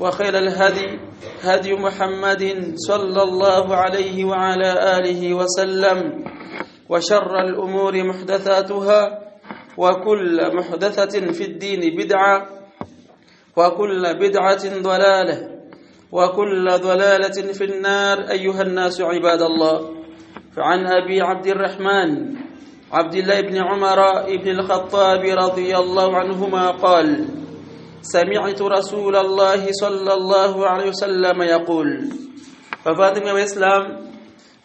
وخير الهدي هدي محمد صلى الله عليه وعلى آله وسلم وشر الأمور محدثاتها وكل محدثة في الدين بدعة وكل بدعة ضلالة وكل ضلالة في النار أيها الناس عباد الله فعن أبي عبد الرحمن عبد الله بن عمر بن الخطاب رضي الله عنهما قال سمعت رسول الله صلى الله عليه وسلم يقول ففاطمة وإسلام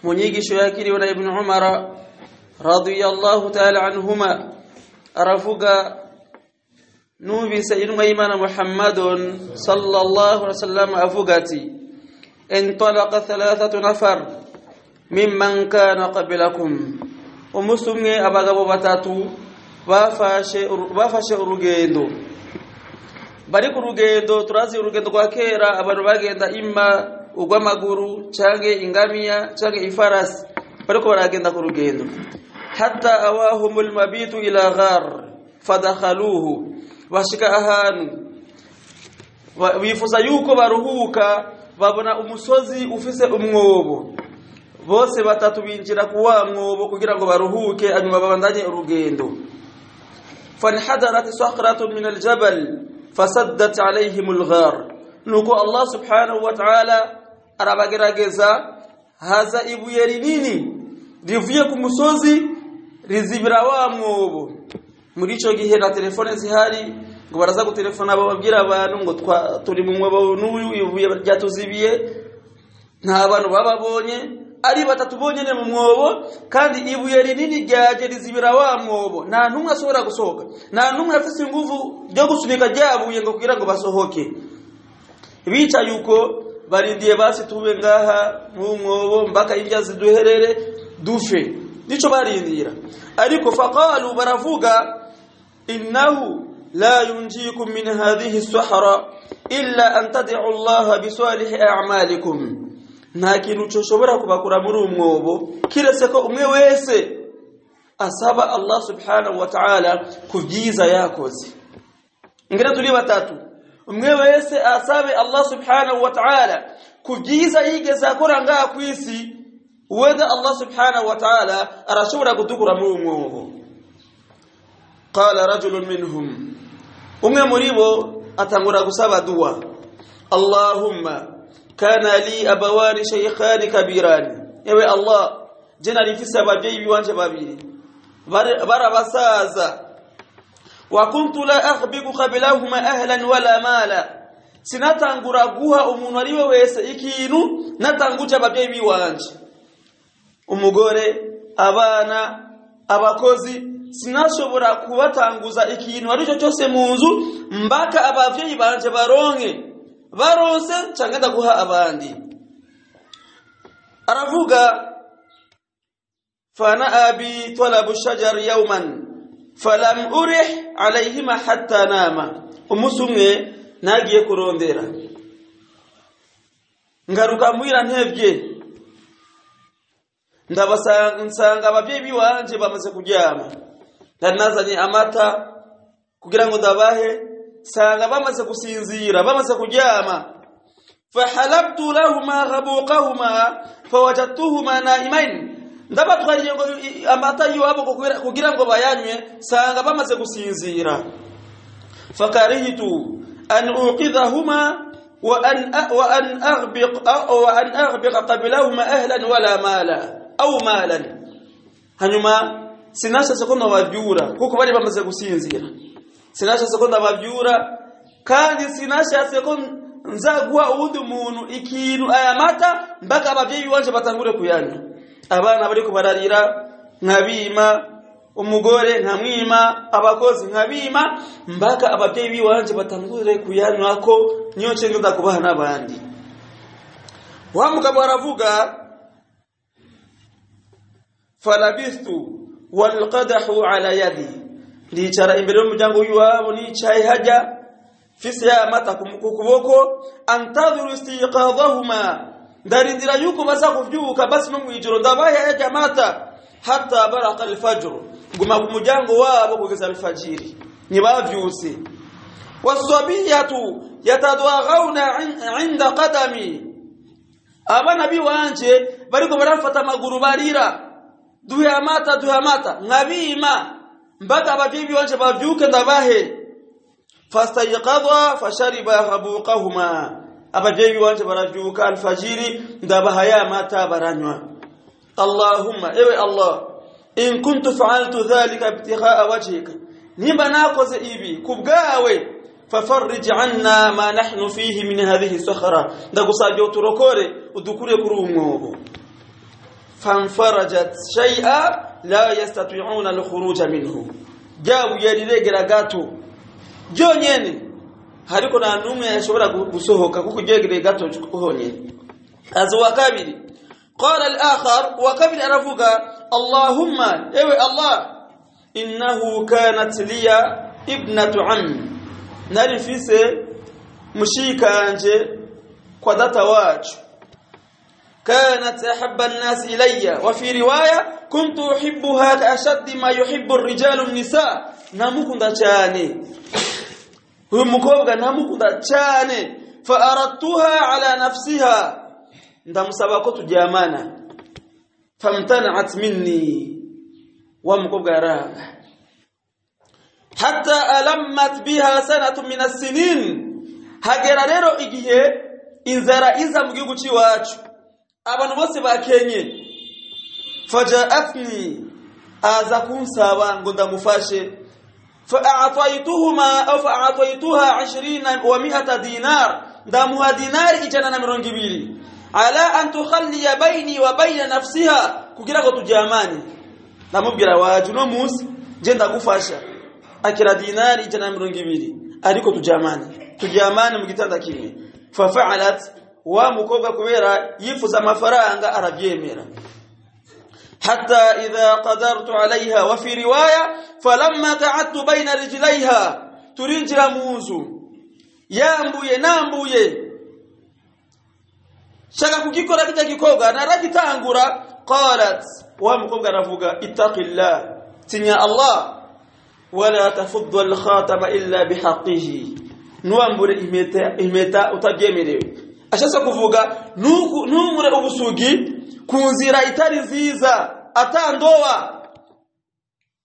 منيجي شاكر ابن عمر رضي الله تعالى عنهما رفقا نوبي سيدنا إيمان محمد صلى الله عليه وسلم أفقتي انطلق ثلاثة نفر ممن كان قبلكم ومسلمي أبغى باتاتو وفاشئ شيء بافا bari ku rugendo turazi urugendo rwa kera abantu bagenda imma ugw'amaguru cyange ingamiya canke ifarasi bariko baragenda ku rugendo hatta awahumul mabitu ila ghar fadakhaluhu bashika ahantu bifuza yuko baruhuka babona umusozi ufise umwobo bose batatu binjira ku mwobo kugira ngo baruhuke hanyuma babandanye urugendo fanhadarat sakratun min aljabal fasaddat alayhim alghar nuko allah subhanahu wa ta'ala arabagerageza haza ibuye rinini rivuye ku musozi rizibira wa mwobo muri ico gihe na telefone zihari ngo baraza gutelefona abo babwira abantu ngo turi mu mwobo n'uyu ibuye ryatuzibiye nta bantu bababonye ari batatu bonyine mu mwobo kandi ibuye rinini ryageriza ibira wa mwobo nta n'umwe ashobora gusohoka nta n'umwe afite ingufu ryo gusunika rya buye ngo kugira ngo basohoke bicaye uko barindiye basi tube ngaha mu mwobo mbaka indya ziduherere dufe nico barindira ariko faqalu baravuga innahu la yunjikum min hadhihi as-sahara illa an tad'u Allah bi salih nta kintu cyoshobora kubakura muri umwobo kiretse ko umwe wese asaba allah subhanahu wa ta'ala ku yakoze ngira turi batatu umwe wese asabe allah subhanahu wa ta'ala ku byiza yigeze akora ngaha ku isi allah subhanahu wa ta'ala arashobora gutukura muri umwobo qala rajulun minhum umwe muri bo atangura gusaba dua allahumma كان لي أبوان شيخان كبيران يا الله جنالي في سبابي بيوان شبابي بربسازا وكنت لا أخبق قبلهما أهلا ولا مالا sinatanguranguha umuntu ari we wese ikintu natanguje ababyeyi biwanje umugore abana abakozi sinashobora kubatanguza ikintu ari cyo cyose mu nzu mbaka ababyeyi banje baronke baronse cyangwa ndaguha abandi aravuga fana abi talabu shajar yawman falam urih alayhima hatta nama umunsi umwe nagiye kurondera ngaruka mwira ntebye ndabasanga ababyebi biwanje bamaze kuryama ndanazanye amata kugira ngo ndabahe sanga bamaze gusinzira bamaze kuryama fahalabtu lahuma ghabuqahuma fawajadtuhuma naimain ndabatwariye ngo amata yiwabo kugira ngo bayanywe sanga bamaze gusinzira fakarihitu an uqidhahuma وأن وأن أغبق أو وأن أغبق قبلهما أهلا ولا مالا أو مالا هنما sinashatse ko nabajura kuko bari bamaze gusinzira sinashatse ko ndababyura kandi sinashatse ko nzaguha uwundi muntu ikintu aya mata mbaka ababyeyi biwanje batangure kuyanywa abana bari kubararira nkabima umugore nkamwima abakozi nkabima mbaka ababyeyi biwanje batangure kuyanywa ko niyo nshinga ndakubaha n'abandi wa mugabo aravuga falabistu walqadahu ala yadi ndicara imbere y'umuryango w'iwabo nicaye hajya fise y'amata ku kuboko istiqadhahuma ndarindira yuko baza kuvyuka basi no mwijoro ndabaye hajya amata hata baraka alfajr guma ku wabo kugeza alfajiri nibavyuse wasabiyatu yatadwaghawna inda qadami abana wanje bariko barafata maguru barira duhamata duhamata nkabima mbada abajibi wanche bavyuke ndabahe fastayqadha fashariba habuqahuma abajebi wanche baravyuka alfajiri ndabaha ya mata baranywa allahumma ewe allah in kuntu fa'altu dhalika ibtigha'a wajhika nimba nakoze ibi kubgawe ففرج عنا ما نحن فيه من هذه الصخره ndagusabye uturokore udukure kuri umwobo fanfarajat shay'a la yastati'una al-khuruja minhu jabu yaliregera gato jonyene hariko na numwe yashobora gusohoka kuko jegere gato kuhonye azwa wakabiri qala al-akhar wakabiri aravuga allahumma ewe allah innahu kanat liya ibnatu ammi narifise mushikanje kwa data wacu كانت أحب الناس إلي وفي رواية كنت أحبها أشد ما يحب الرجال النساء نمكن تشاني هم مكوبة نمكن فأردتها على نفسها عند مسابقة جامانة فامتنعت مني ومكوبة راغة حتى ألمت بها سنة من السنين هجر ريرو إجيه إنزرائيزا مجيوكو تشي واتشو abantu bose bakenye faja afni aza kunsaba ngo ndamufashe faataituhuma au faataituha 20 wa 100 dinar ndamuha dinari ijana na mirongo ibiri ala an tukhalli baini wa baina nafsiha kugira ngo tujamani ndamubwira waje no musi je ndagufasha akira dinari ijana na mirongo ibiri ariko tujamani tujamani mu gitanda kimwe fa'alat wa mukobwa kubera yifuza amafaranga arabyemera hatta idha qadartu alaiha wa fi riwaya falamma ta'attu baina rijlaiha turinjira munzu yambuye nambuye shaka kugikora kijya gikoga naragitangura qalat wa mukobwa aravuga ittaqillah tinya allah wala tafuddu al-khatama illa bihaqihi nuwambure imeta imeta utagemerewe ashatse kuvuga ntumure ubusugi ku nzira itari nziza atandoba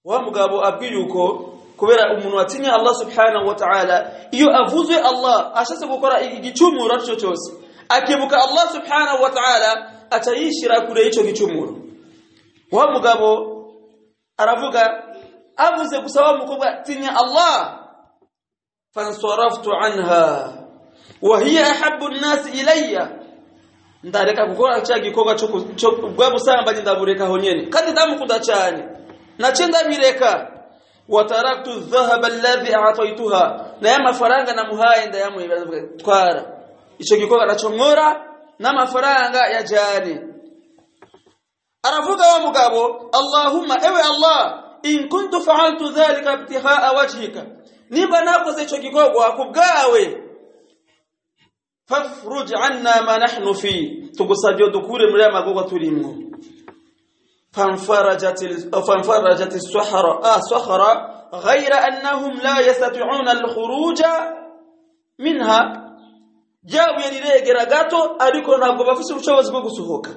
wa mugabo abwiye uko kubera umuntu watinya Allah subhanahu wa ta'ala iyo avuze Allah ashatse gukora igicumuro cyo cyose akibuka Allah subhanahu wa ta'ala atayishira kure y'icyo gicumuro wa mugabo aravuga avuze gusaba umukobwa tinya Allah fansaraftu anha wa hiya ahabbu an-nas ilayya ndareka gukora cyagikorwa cyo bwabusambanyi ndabureka honyene kandi ndamukunda cyane nace ndabireka wataraktu adh-dhahaba alladhi a'taytuha naye amafaranga namuhaye ndayamuhebera twara icyo gikorwa naco nkora n'amafaranga yajyane aravuga wa mugabo Allahumma ewe Allah in kuntu fa'altu dhalika ibtihaa wajhika niba nakoze icyo gikoga kubgawe fafruj anna ma nahnu fi tukusajyo dukure muri amagogo turimo fanfarajat oh, as-sahara ah sahara ghayra annahum la yastati'una al-khuruj minha jawye niregera gato ariko ntabwo bafite ubushobozi bwo gusohoka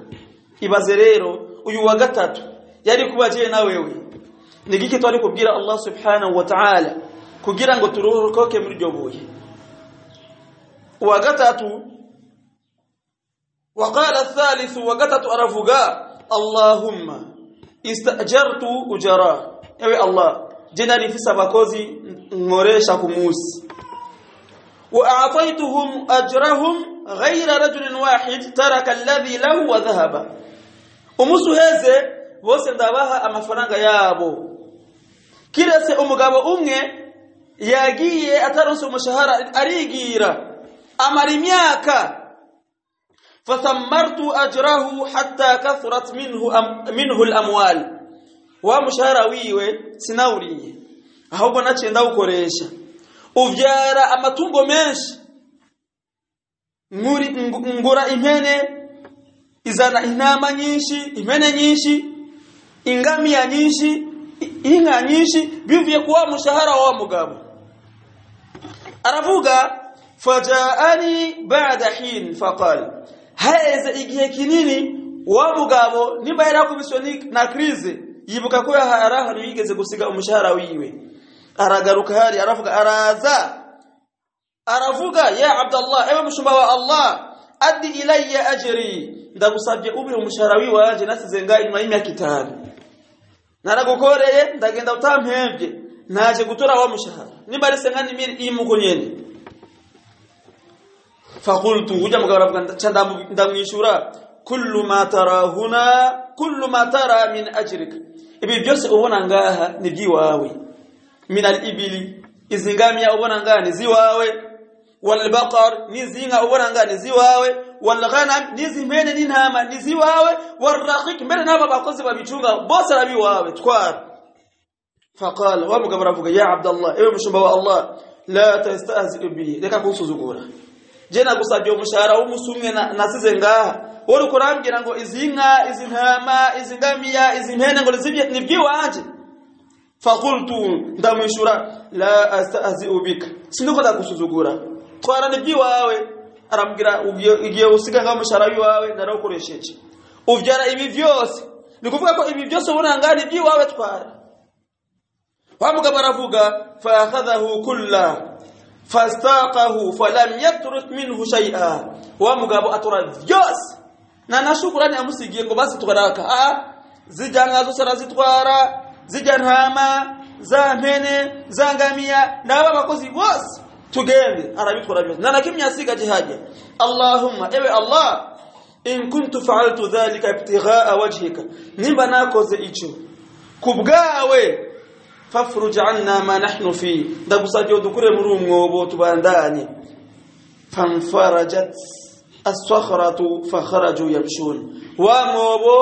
ibaze rero uyu wa gatatu yari kubagiye na wewe nigiki twari kubwira Allah subhanahu wa ta'ala kugira ngo turuhukoke muri ryo وقتت وقال الثالث وقتت أرفقا اللهم استأجرت أجرا ewe Allah jina nifisa kozi ngoresha kumusi وأعطيتهم أجرهم غير رجل واحد ترك الذي له وذهب umusu heze bose ndabaha amafaranga yabo kiretse umugabo umwe yagiye ataronse umushahara arigira amari imyaka fathamartu ajrahu hatta kathrat minhu am, minhu al wa mushahara wiwe sinawuriye ahubwo nacenda ndawukoresha uvyara amatungo menshi nguri ngura impene izana intama nyinshi impene nyinshi ingamiya nyinshi inka nyinshi bivuye kuwa mushahara wa mugabo aravuga fajaani ba'da hin faqal haeza igihe kinini wamugabo nimba kubisoni na krize yibuka ko yarahari yigeze gusiga umushahara wiwe aragaruka hari aravuga araza aravuga ya abdallah ewe mshumba wa allah addi ilayya ajri ndagusabye ubire umushahara wiwe waje nasize nga inyuma y'imyaka itanu naragukoreye ndagenda utampembye naje gutora wa mushahara nimba ari senga nimiri imukunyene فقلت وجم غرب دم يشورا كل ما ترى هنا كل ما ترى من أجرك إبي بيوس أونا نغاها نجي واوي من الإبل ازنغاميا أونا نغاها نزي واوي والبقر نزينا أونا نغاها نزي واوي والغنم نزي مين ننهاما نزي واوي والرقيق مين نهاما باقصي بابيتونغا بوسر أبي واوي تكوار فقال وابو غرب يا عبد الله إبي مشبه الله لا تستهزئ بي لك أكون سوزقونا je nagusabye umushahara w'umusumwe nasize ngaha wowe ukurambwira ngo izinka izintama izi izimpene izi ngamiya ngo ni iby'iwanjye fakultu ndamwishura la astahzi'u bika sindikoza gusuzugura twarana iby'iwawe arambira ugiye usiga ngaho umushahara w'iwawe narawukoresheje uvyara ibi byose ni kuvuga ko ibi byose ubona ngaha ni iby'iwawe twara wa mugabo aravuga fa akhadhahu kullahu fastaqahu falam yatruk minhu shay'a wa mugabo atora vyose na nashukurani amusigiye ngo basi tukaraka a ah, ah. zijanga zosara zitwara zijanhama za mpene za na baba bakozi bos tugende arabitwara byose na nakimye asigaje allahumma ewe allah in kuntu fa'altu dhalika ibtigha'a wajhika nimba nakoze icho kubgawe فافرج عنا ما نحن فيه ndagusajyo dukure muri umwobo tubandanye فانفرجت الصخره فخرجوا يمشون وموبو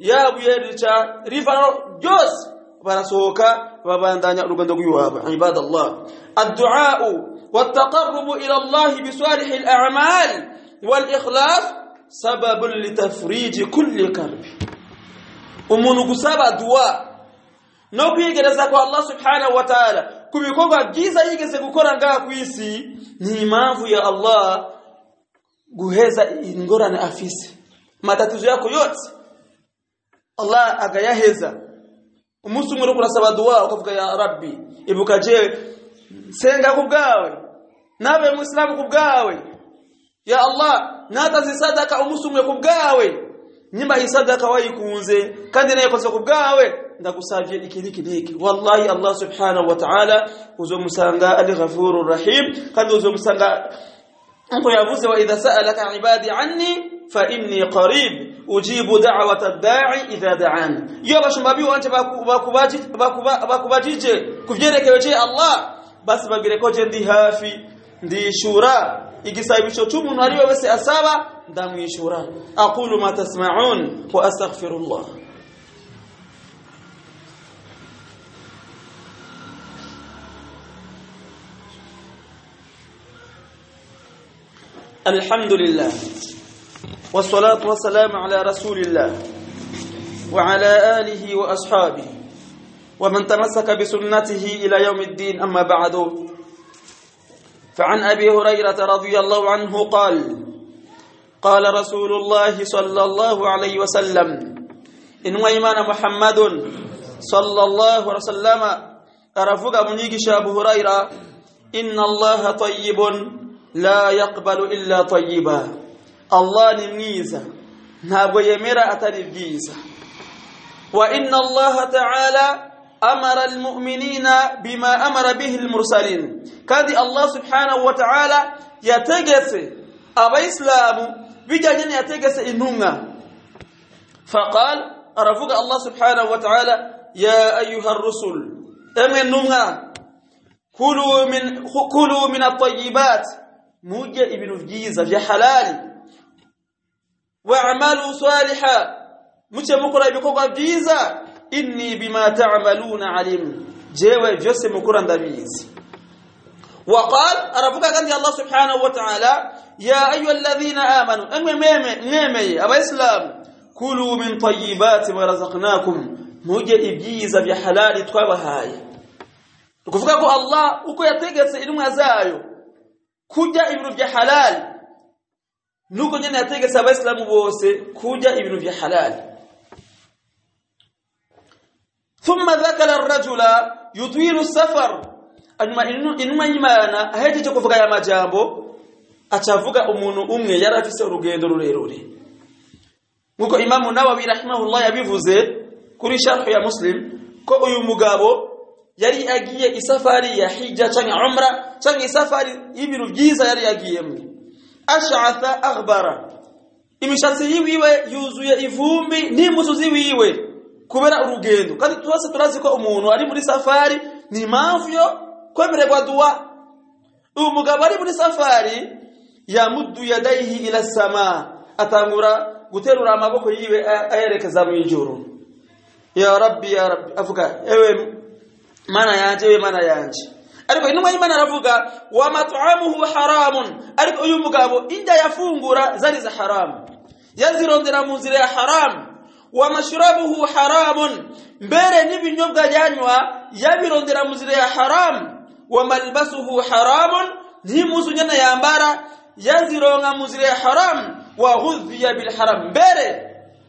يا بيرتا ريفان جوس باراسوكا وباندانيا رغندو كيواب عباد الله الدعاء والتقرب الى الله بصالح الاعمال والاخلاص سبب لتفريج كل كرب umuntu gusaba dua no kwiyegereza kwa Allah subhanahu wa ta'ala ku bikorwa byiza yigeze gukora ngaha ku isi ni impamvu ya Allah guheza ingorane afise matatizo yako yote Allah agayaheza umunsi umwe urasaba dua ukavuga ya rabbi ibuka je senga kubgawe nabe muislamu kubgawe ya Allah natazi sadaka umunsi umwe kubgawe nyimba isadaka wayikunze kandi naye ku kubgawe ndagusavye iki niki wallahi Allah subhanahu wa ta'ala uzo musanga ali ghafurur rahim kandi uzo musanga ngo yavuze wa idha sa'alaka ibadi anni fa inni qarib ujibu da'wata dai idha da'an yo bashumbabi wanje bakubajije kuvyerekewe je Allah basi babireko ndi hafi ndishura igisababisho cy'umuntu ariyo we wese asaba ndamwishura aqulu ma tasma'un wa astaghfirullah الحمد لله والصلاة والسلام على رسول الله وعلى آله وأصحابه ومن تمسك بسنته إلى يوم الدين أما بعد فعن أبي هريرة رضي الله عنه قال قال رسول الله صلى الله عليه وسلم إن ويمان محمد صلى الله عليه وسلم أرفق منيقش أبو هريرة إن الله طيب لا يقبل إلا طيبا الله نميزة نابو يمير أتنبيزة وإن الله تعالى أمر المؤمنين بما أمر به المرسلين كذي الله سبحانه وتعالى يتجس أبا إسلام بجانين يتجس إنهم فقال رفق الله سبحانه وتعالى يا أيها الرسل إنهم كلوا من كلوا من الطيبات موجة ابن فجيزة في حلال واعملوا صالحا مش مقرأ بكوكا فجيزة inni bima ta'maluna alim jewe vyose mukura ndabizi وقال ربك عند الله سبحانه وتعالى يا ايها الذين امنوا اممي اباسلام كلوا من طيبات ما رزقناكم muje ibyiza bya halali twabahaye ukuvuga ko Allah uko yategetse intumwa zayo kujya ibintu bya halali nuko nyene yategetse abaislamu bose kujya ibintu bya halali thumma dhakara arrajula yutwiru safar hanyuma intumwa y'imana ahejeje kuvuga aya majambo acavuga umuntu umwe yari urugendo rurerure nkuko imamu nawawi rahimahullah yabivuze kuri sharhu ya muslim ko uyu mugabo yari agiye isafari ya hijja canke umra canke isafari y'ibintu byiza yari agiyemwe ashatha aghbara imishatsi yiwiwe yuzuye ivumbi n'impuzu wiwe. kubera urugendo kandi twese turazi ko umuntu ari muri safari ni impamvu yo kwemererwa duwa uyu mugabo ari muri safari yamudu yadayihi ila sama atangura guterura amaboko yiwe ayerekeza mu ijuru ya rabbi ya rabbi avuga ewe mana yanje ewe mana yanje ariko intumwa y'imana aravuga wa mat'amuhu haramun ariko uyu mugabo inda yafungura zari za haramu yazirondera mu nzira ya haramu ومشربه حرام mbere n'ibinyobwa byanywa yabirondera mu nzira ya haramu wa malbasuhu haramun n'impuzu nyana yambara yazironka mu nzira ya haramu wa ghudhiya bil haramu mbere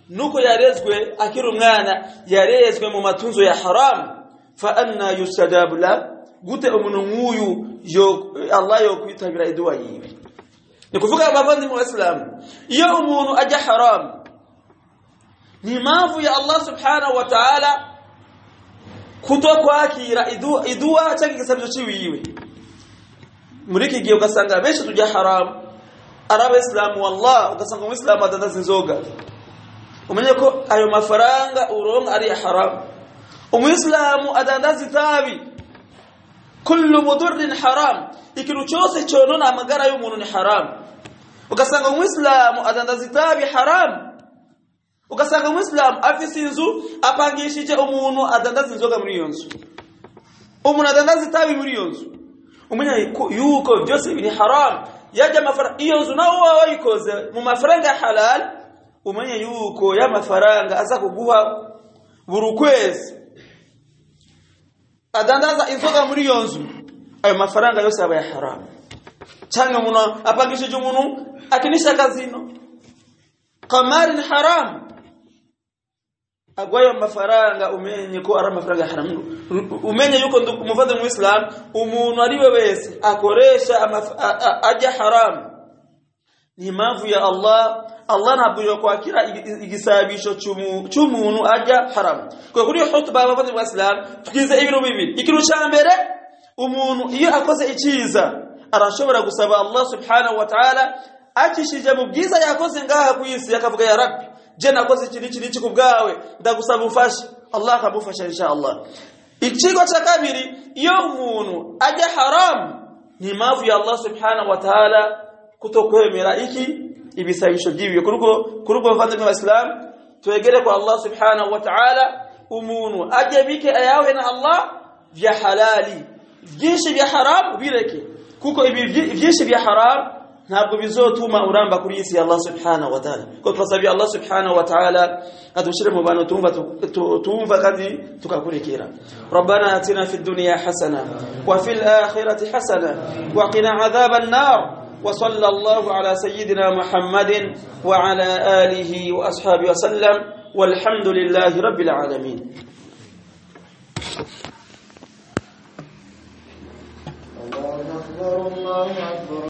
nuko yarezwe akiri umwana yarezwe mu matunzo ya haramu fa anna yustajabu la gute umuntu nk'uyu Allah yokwitabira iduwa yiwe ni kuvuga abavandimwe b'abasilamu iyo umuntu ajya haramu ni mavu ya Allah subhanahu wa ta'ala kutokwakira iduwa cyangwa igisabyo ciwiwe muri iki gihe ugasanga benshi tujya haram ari abayisilamu wallah ugasanga umusilamu adandaza zinzoga umenye ko ayo mafaranga uronka ari haramu umusilamu adandaza itabi kullu mudurrin haram ikintu cyose cyonona amagara y'umuntu ni haramu ugasanga umusilamu adandaza itabi haramu ugasanga umuyisilamu afisi nzu apangishije umuntu adandaza inzoga muri yonzu umuntu adandaza itabi muri yonzu umenye yuko byose biri haram yaje amafaranga iyo nzu nawo wayikoze mu mafaranga halal umenye yuko ya mafaranga aza kuguha buri adandaza inzoga muri yonzu ayo mafaranga yose aba ya haram cyangwa umuntu apangishije umuntu akinisha kazino kamari ni haramu agwayo mafaranga umenye ko ara mafaranga ya haramu umenye yuko umuvazi muislam umuntu ari we wese akoresha ajya haram ni mpamvu ya Allah Allah kwa kwakira igisabisho cy'umuntu ajya haram kwa kuri hutba abavuzi muislam tugize ibintu bibiri ikintu cya umuntu iyo akoze ikiza arashobora gusaba Allah subhanahu wa ta'ala akishije mu yakoze ngaha ku isi yakavuga ya Rabbi je nakoze iki n'iki n'iki ku bwawe ndagusaba ubufasha allah akamufasha inshallah ikigo cya kabiri iyo umuntu ajya haram ni impamvu ya allah subhanahu wa ta'ala kutokwemera iki ibisabisho by'ibyo kuruko ubwo kwa Islam twegere kwa allah subhanahu wa ta'ala umuntu ajye bike ayawe na allah vya halali byinshi vya haram bireke kuko ibi byinshi vya haram ntabwo bizotuma uramba kuri isi ya Allah subhanahu wa ta'ala ko twasabiye Allah subhanahu wa ta'ala adushire mu bantu tumva tumva kandi tukakurikira rabbana atina fid dunya hasana wa fil akhirati hasana wa qina adhaban nar وصلى الله على سيدنا محمد وعلى آله وأصحابه وسلم والحمد لله رب العالمين الله أكبر الله أكبر